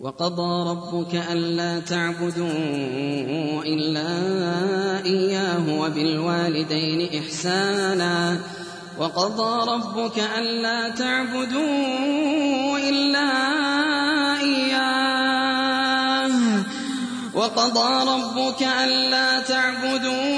وقضى ربك ألا تعبدوا إلا إياه وبالوالدين إحسانا. وقضى ربك ألا تعبدوا إلا إياه. وقضى ربك ألا تعبدوا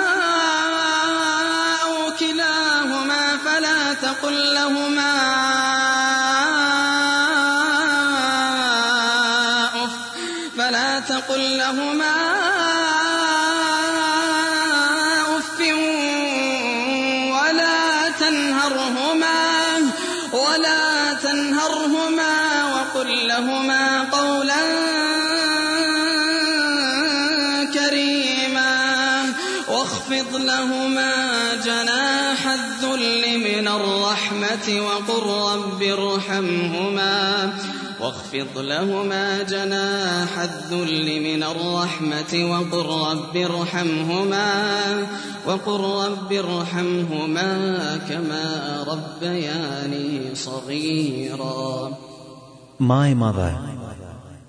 تقل لهما أف. فلا تقل لهما أف ولا تنهرهما ولا تنهرهما وقل لهما قولا كريما واخفض لهما جناح الذل الرحمة وقل رب ارحمهما واخفض لهما جناح الذل من الرحمة وقل رب ارحمهما وقل رب ارحمهما كما ربياني صغيرا My mother,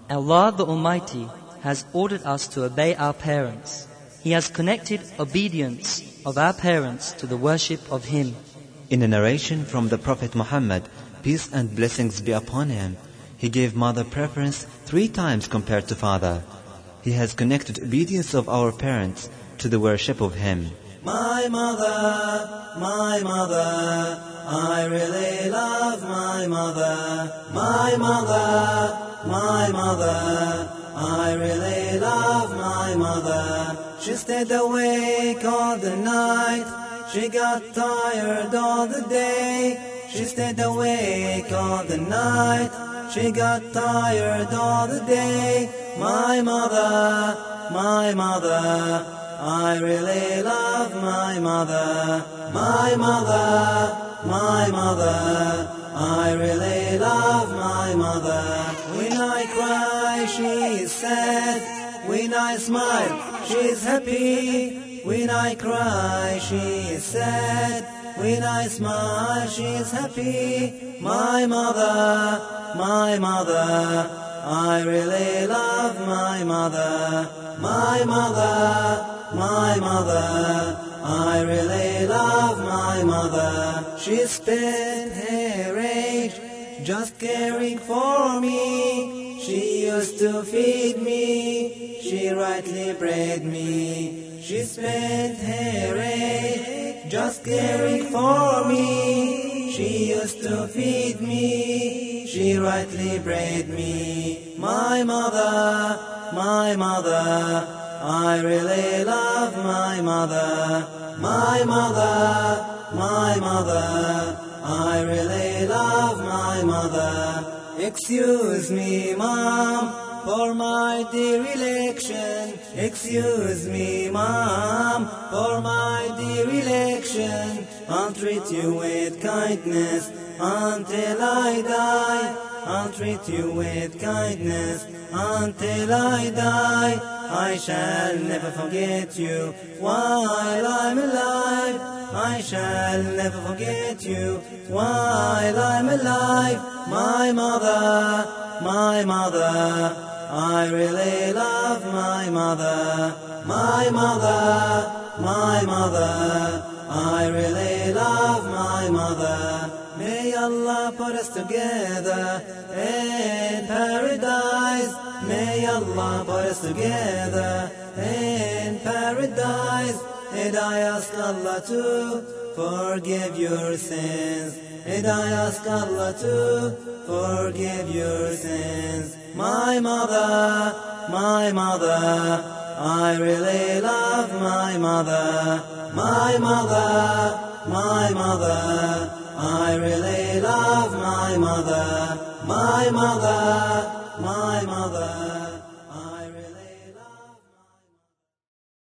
Allah the Almighty has ordered us to obey our parents. He has connected obedience of our parents to the worship of Him. In a narration from the Prophet Muhammad, peace and blessings be upon him, he gave mother preference three times compared to father. He has connected obedience of our parents to the worship of him. My mother, my mother, I really love my mother. My mother, my mother, I really love my mother. She stayed awake all the night. She got tired all the day. She stayed awake all the night. She got tired all the day. My mother, my mother, I really love my mother. My mother, my mother, I really love my mother. When I cry, she is sad. When I smile, she is happy. When I cry, she is sad. When I smile, she's happy. My mother, my mother, I really love my mother. My mother, my mother, I really love my mother. She spent her age just caring for me. She used to feed me. She rightly bred me. She spent her age just caring for me. She used to feed me. She rightly bred me. My mother, my mother, I really love my mother. My mother, my mother, I really. Excuse me, mom, for my dereliction. Excuse me, mom, for my dereliction. I'll treat you with kindness until I die. I'll treat you with kindness until I die. I shall never forget you while I'm alive. I shall never forget you while I'm alive. My mother, my mother, I really love my mother. My mother, my mother, I really love my mother. May Allah put us together in paradise. May Allah put us together in paradise. And I ask Allah to forgive your sins. And I ask Allah to forgive your sins. My mother, my mother, I really love my mother. My mother, my mother, I really love my mother, my mother.